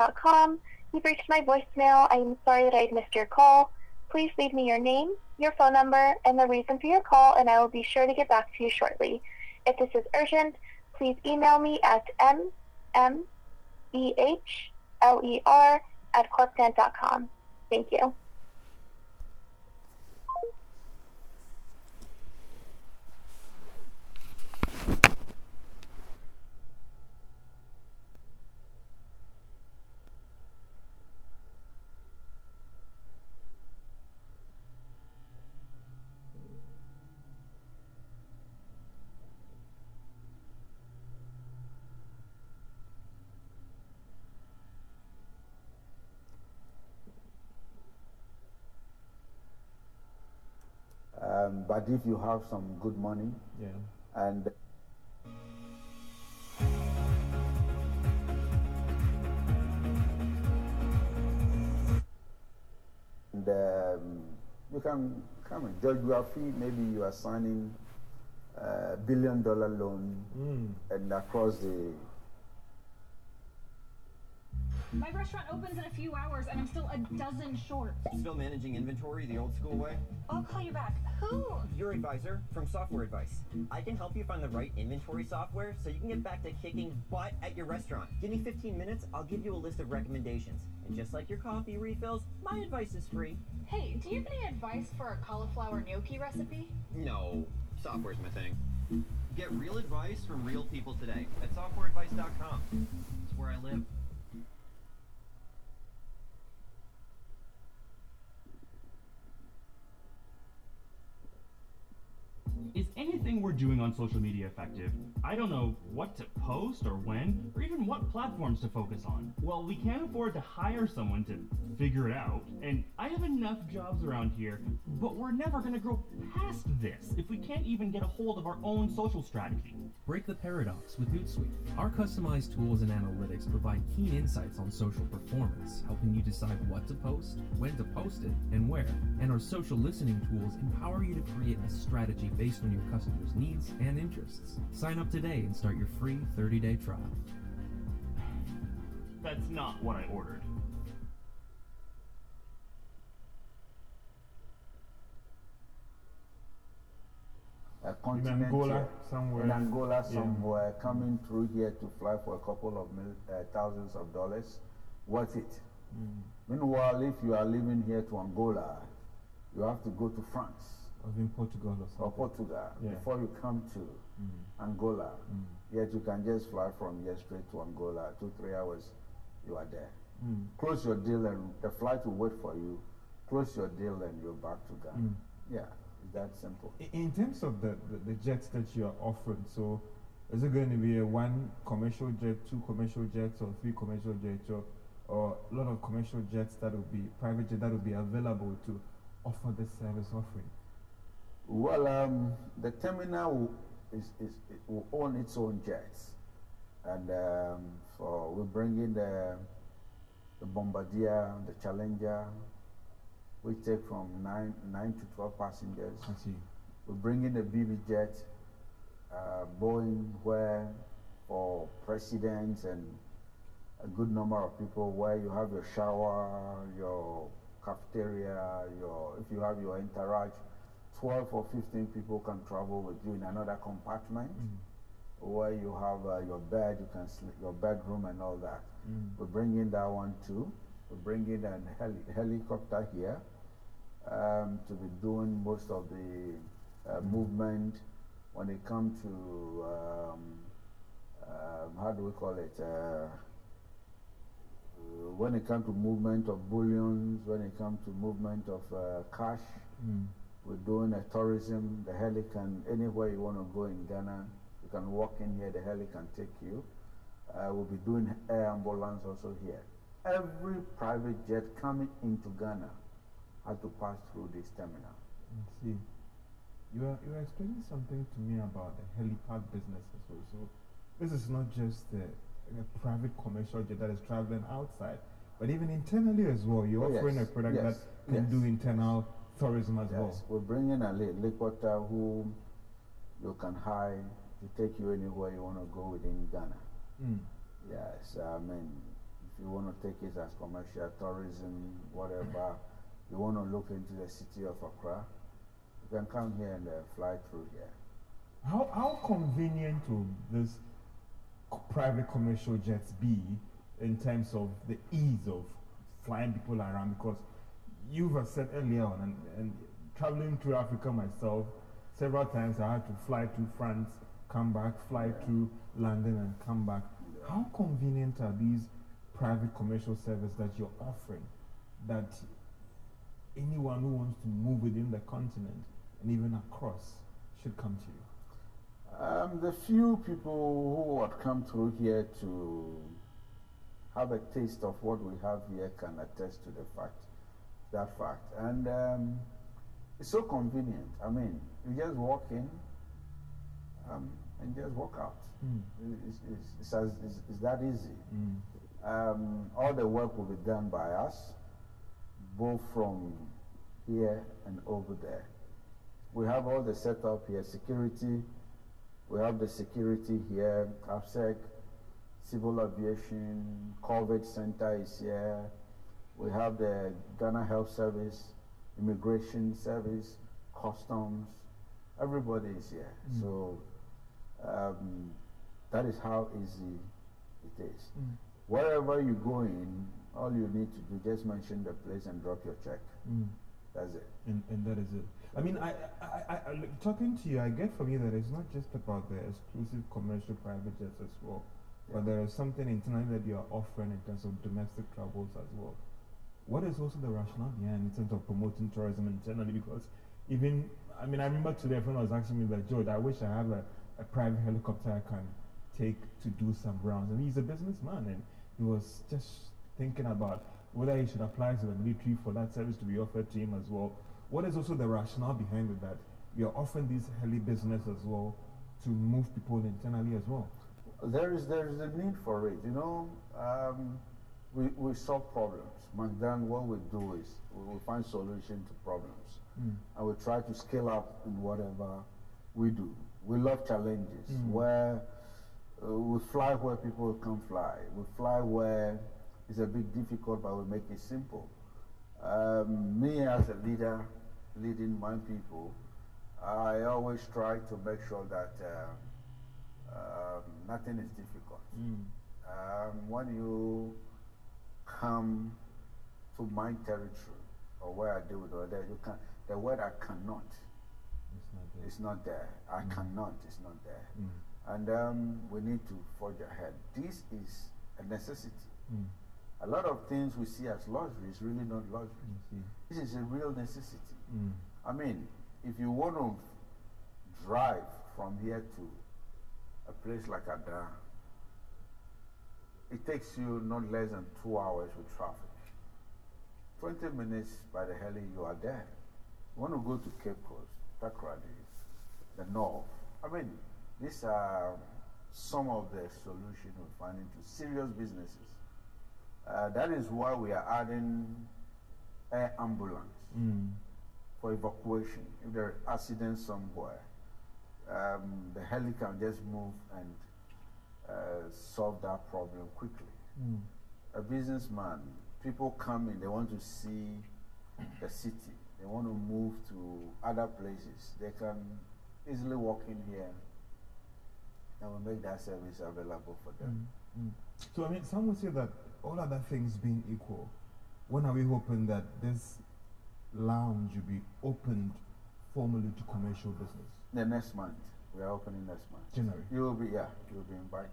You've reached my voicemail. I am sorry that I missed your call. Please leave me your name, your phone number, and the reason for your call, and I will be sure to get back to you shortly. If this is urgent, please email me at mmeher at corpdent.com. Thank you. Um, but if you have some good money, Yeah. and and um, you can come in geography. Maybe you are signing a billion dollar loan, Mm. and across the My restaurant opens in a few hours and I'm still a dozen short. Still managing inventory the old school way? I'll call you back. Who? Your advisor from Software Advice. I can help you find the right inventory software so you can get back to kicking butt at your restaurant. Give me 15 minutes, I'll give you a list of recommendations. And just like your coffee refills, my advice is free. Hey, do you have any advice for a cauliflower gnocchi recipe? No, software's my thing. Get real advice from real people today at softwareadvice.com. It's where I live. Is anything we're doing on social media effective? I don't know what to post or when, or even what platforms to focus on. Well, we can't afford to hire someone to figure it out, and I have enough jobs around here, but we're never gonna grow past this if we can't even get a hold of our own social strategy. Break the paradox with Hootsuite. Our customized tools and analytics provide keen insights on social performance, helping you decide what to post, when to post it, and where. And our social listening tools empower you to create a strategy based on your customers' needs and interests. Sign up today and start your free 30-day trial. That's not what I ordered. a continent Angola, here. somewhere. in Angola Yeah. coming through here to fly for a couple of mil, uh, thousands of dollars, worth it. Mm. Meanwhile, if you are living here to Angola, you have to go to France I was in Portugal or something. or Portugal Yeah. before you come to Mm. Angola. Mm. Yet you can just fly from here straight to Angola, two, three hours, you are there. Mm. Close your deal and the flight will wait for you. Close your deal and you're back to Ghana. Mm. Yeah, it's that simple. In terms of the, the, the jets that you are offering, so is it going to be a one commercial jet, two commercial jets, or three commercial jets, or, or a lot of commercial jets that will be private jet that will be available to offer this service offering? Well, um, the terminal will, is, is, it will own its own jets, and um, for we bring in the the Bombardier, the Challenger, we take from nine nine to twelve passengers. I see. We bring in the BB jet, uh, Boeing, where for presidents and a good number of people, where you have your shower, your cafeteria, your if you have your entourage, twelve or fifteen people can travel with you in another compartment, where you have uh, your bed, you can sleep, your bedroom and all that. Mm. We bring in that one too. We bring in a heli- helicopter here um, to be doing most of the uh, movement when it comes to um, um, how do we call it? Uh, when it comes to movement of bullions, when it comes to movement of uh, cash, Mm. We're doing a tourism. The heli can anywhere you want to go in Ghana, you can walk in here. The heli can take you. Uh, we'll be doing air ambulance also here. Every private jet coming into Ghana had to pass through this terminal. I see. You are you are explaining something to me about the helipad business as well. So this is not just a, a private commercial jet that is traveling outside, but even internally as well. You're Oh, offering yes, a product yes, that can yes. do internal tourism as well. Yes, we're bringing a li- helicopter who you can hire to take you anywhere you want to go within Ghana. Mm. Yes, I mean, if you want to take it as commercial tourism, whatever, you want to look into the city of Accra, you can come here and uh, fly through here. How, how convenient will this private commercial jets be in terms of the ease of flying people around? Because you've said earlier on, and, and traveling through Africa myself, several times I had to fly to France, come back, fly to London, and come back. How convenient are these private commercial services that you're offering that anyone who wants to move within the continent and even across should come to you? Um, the few people who had come through here to have a taste of what we have here can attest to the fact, that fact. And um, it's so convenient. I mean, you just walk in um, and just walk out. Mm. It's, it's, it's, as, it's, it's that easy. Mm. Um, all the work will be done by us, both from here and over there. We have all the setup here, security. We have the security here, AVSEC, Civil Aviation, COVID Center is here. We have the Ghana Health Service, Immigration Service, Customs. Everybody is here. Mm. So um, that is how easy it is. Mm. Wherever you go in, all you need to do just mention the place and drop your check. Mm. That's it. And, and that is it. I mean, I, I, I, I, look, talking to you, I get from you that it's not just about the exclusive commercial private jets as well, but there is something internally that you are offering in terms of domestic travels as well. What is also the rationale behind in terms of promoting tourism internally? Because even, I mean, I remember today a friend was asking me that, George, I wish I have a, a private helicopter I can take to do some rounds. And he's a businessman and he was just thinking about whether he should apply to the military for that service to be offered to him as well. What is also the rationale behind it that you're offering this heli business as well to move people internally as well? There is there is a need for it. You know, um, we we solve problems. but then what we do is we will find solution to problems, Mm. and we try to scale up in whatever we do. We love challenges Mm. where uh, we fly where people can fly. We fly where it's a bit difficult, but we make it simple. Um, me as a leader, leading my people, I always try to make sure that uh, um, nothing is difficult. Mm. Um, when you come to my territory or where I deal with that you can the word I cannot It's not there. is not there. I Mm. cannot is not there. Mm. And um, we need to forge ahead. This is a necessity. Mm. A lot of things we see as luxury is really not luxury. This is a real necessity. Mm. I mean, if you want to drive from here to a place like Ada, it takes you not less than two hours with traffic. 20 minutes by the heli, you are there. You want to go to Cape Coast, Takoradi, the north. I mean, these are some of the solutions we're finding to serious businesses. Uh, that is why we are adding air ambulance Mm. for evacuation. If there are accidents somewhere, um, the heli can just move and uh, solve that problem quickly. Mm. A businessman, people come in, they want to see the city, they want to move to other places. They can easily walk in here and we make that service available for them. Mm, mm. So I mean, some would say that all other things being equal, when are we hoping that this lounge will be opened formally to commercial business? The next month, we are opening next month. January. You will be, yeah, you will be invited.